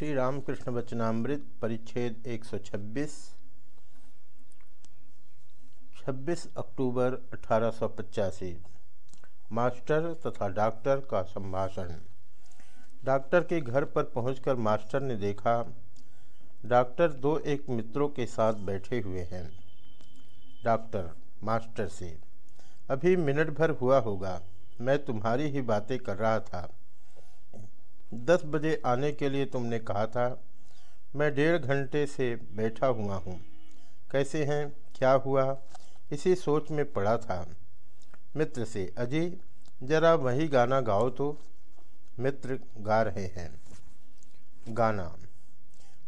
श्री रामकृष्ण वचनामृत परिच्छेद 126 26 अक्टूबर अठारह सौ पचासी। मास्टर तथा डॉक्टर का संभाषण। डॉक्टर के घर पर पहुंचकर मास्टर ने देखा, डॉक्टर दो एक मित्रों के साथ बैठे हुए हैं। डॉक्टर, मास्टर से, अभी मिनट भर हुआ होगा, मैं तुम्हारी ही बातें कर रहा था। दस बजे आने के लिए तुमने कहा था, मैं डेढ़ घंटे से बैठा हुआ हूँ। कैसे हैं? क्या हुआ? इसी सोच में पड़ा था। मित्र से अजय जरा वही गाना गाओ तो। मित्र गा रहे हैं। गाना,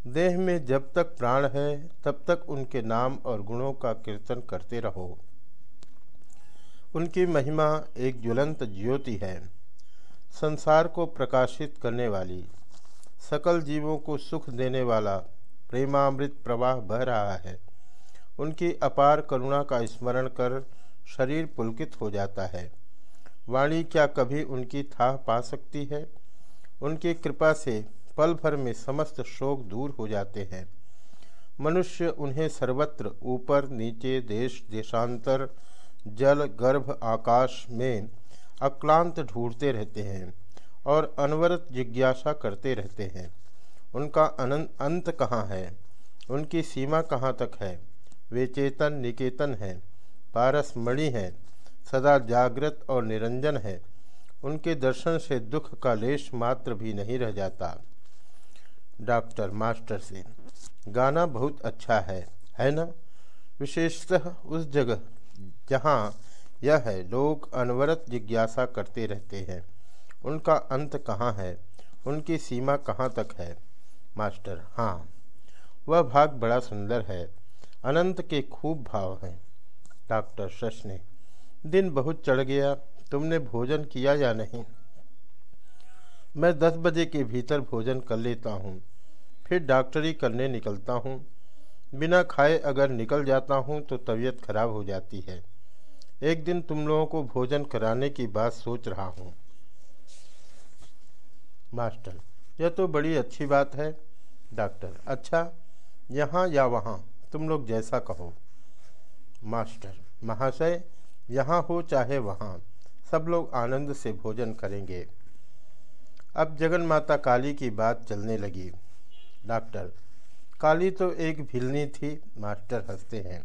देह में जब तक प्राण है, तब तक उनके नाम और गुणों का कीर्तन करते रहो। उनकी महिमा एक ज्वलंत ज्योति है। संसार को प्रकाशित करने वाली, सकल जीवों को सुख देने वाला प्रेमामृत प्रवाह बह रहा है। उनकी अपार करुणा का स्मरण कर शरीर पुलकित हो जाता है। वाणी क्या कभी उनकी थाह पा सकती है? उनकी कृपा से पल भर में समस्त शोक दूर हो जाते हैं। मनुष्य उन्हें सर्वत्र ऊपर, नीचे, देश, देशांतर, जल, गर्भ, आकाश में अक्लांत ढूंढते रहते हैं और अनवरत जिज्ञासा करते रहते हैं। उनका अनंत, अंत कहाँ है? उनकी सीमा कहाँ तक है? वे चेतन, निकेतन है। पारस मणि है। सदा जागृत और निरंजन है। उनके दर्शन से दुख का लेश मात्र भी नहीं रह जाता। डॉक्टर, मास्टर से, गाना बहुत अच्छा है है ना? विशेषतः उस जगह जहाँ यह है, लोग अनवरत जिज्ञासा करते रहते हैं। उनका अंत कहाँ है? उनकी सीमा कहाँ तक है? मास्टर हाँ वह भाग बड़ा सुंदर है। अनंत के खूब भाव हैं। डॉक्टर शश ने दिन बहुत चढ़ गया। तुमने भोजन किया या नहीं? मैं दस बजे के भीतर भोजन कर लेता हूँ। फिर डॉक्टरी करने निकलता हूँ। बिना खाए अगर निकल जाता हूँ तो तबीयत खराब हो जाती है। एक दिन तुम लोगों को भोजन कराने की बात सोच रहा हूँ। मास्टर, यह तो बड़ी अच्छी बात है। डॉक्टर अच्छा यहाँ या वहाँ, तुम लोग जैसा कहो। मास्टर, महाशय, यहाँ हो चाहे वहाँ, सब लोग आनंद से भोजन करेंगे। अब जगन माता काली की बात चलने लगी। डॉक्टर, काली तो एक भिलनी थी, मास्टर हँसते हैं।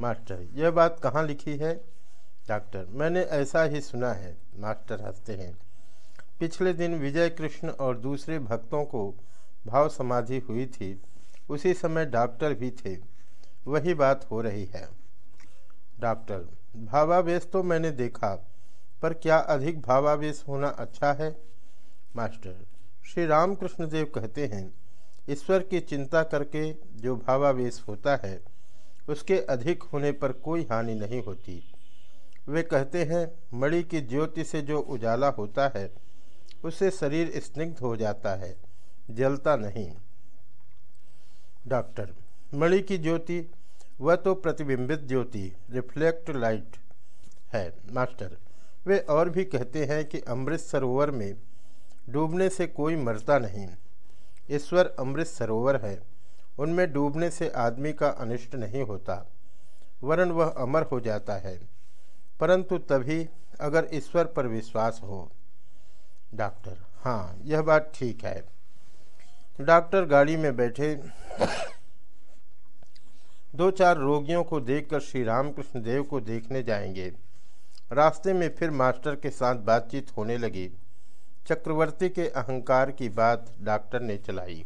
मास्टर, यह बात कहाँ लिखी है? डॉक्टर। मैंने ऐसा ही सुना है, मास्टर हँसते हैं। पिछले दिन विजय कृष्ण और दूसरे भक्तों को भाव समाधि हुई थी। उसी समय डॉक्टर भी थे। वही बात हो रही है। डॉक्टर, भावावेश तो मैंने देखा, पर क्या अधिक भावावेश होना अच्छा है? मास्टर, श्री रामकृष्ण देव कहते हैं, ईश्वर की चिंता करके जो भावावेश होता है, उसके अधिक होने पर कोई हानि नहीं होती। वे कहते हैं, मणि की ज्योति से जो उजाला होता है उससे शरीर स्निग्ध हो जाता है, जलता नहीं। डॉक्टर, मणि की ज्योति, वह तो प्रतिबिंबित ज्योति, रिफ्लेक्ट लाइट है। मास्टर, वे और भी कहते हैं कि अमृत सरोवर में डूबने से कोई मरता नहीं। ईश्वर अमृत सरोवर है, उनमें डूबने से आदमी का अनिष्ट नहीं होता, वरन वह अमर हो जाता है। परंतु तभी अगर ईश्वर पर विश्वास हो। डॉक्टर हाँ यह बात ठीक है। डॉक्टर गाड़ी में बैठे दो चार रोगियों को देखकर श्री रामकृष्ण देव को देखने जाएँगे। रास्ते में फिर मास्टर के साथ बातचीत होने लगी। चक्रवर्ती के अहंकार की बात डॉक्टर ने चलाई।